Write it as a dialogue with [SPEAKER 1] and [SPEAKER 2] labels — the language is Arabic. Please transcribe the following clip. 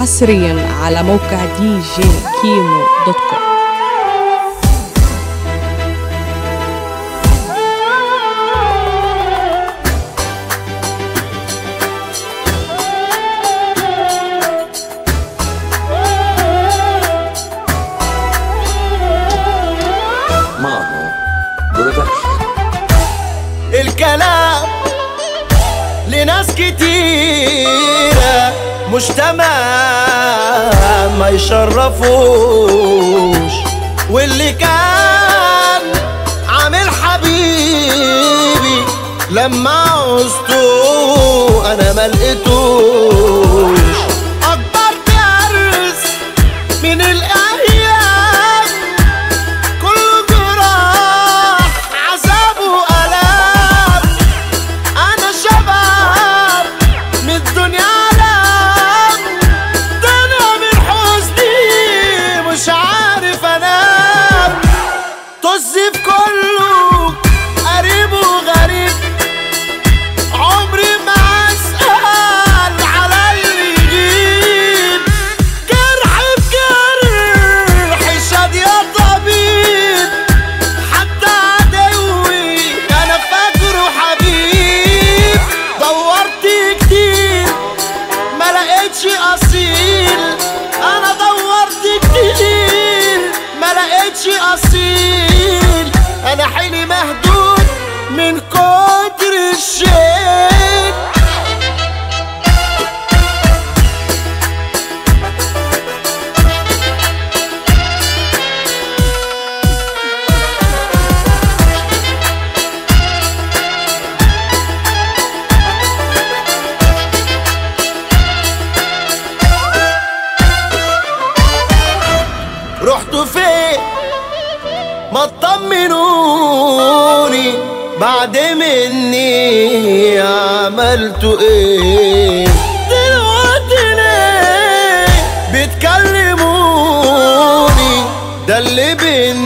[SPEAKER 1] حصريا على موقع دي جي كيمو دوت كوم.
[SPEAKER 2] الكلام لناس كتير المجتمع ما يشرفوش. واللي كان عامل حبيبي لما عوزته أنا ما لقيتوش. رحتوا فين؟ ما تطمنوني. بعد مني عملتوا إيه؟ دلوقتي ليه بتكلموني ده اللي بيني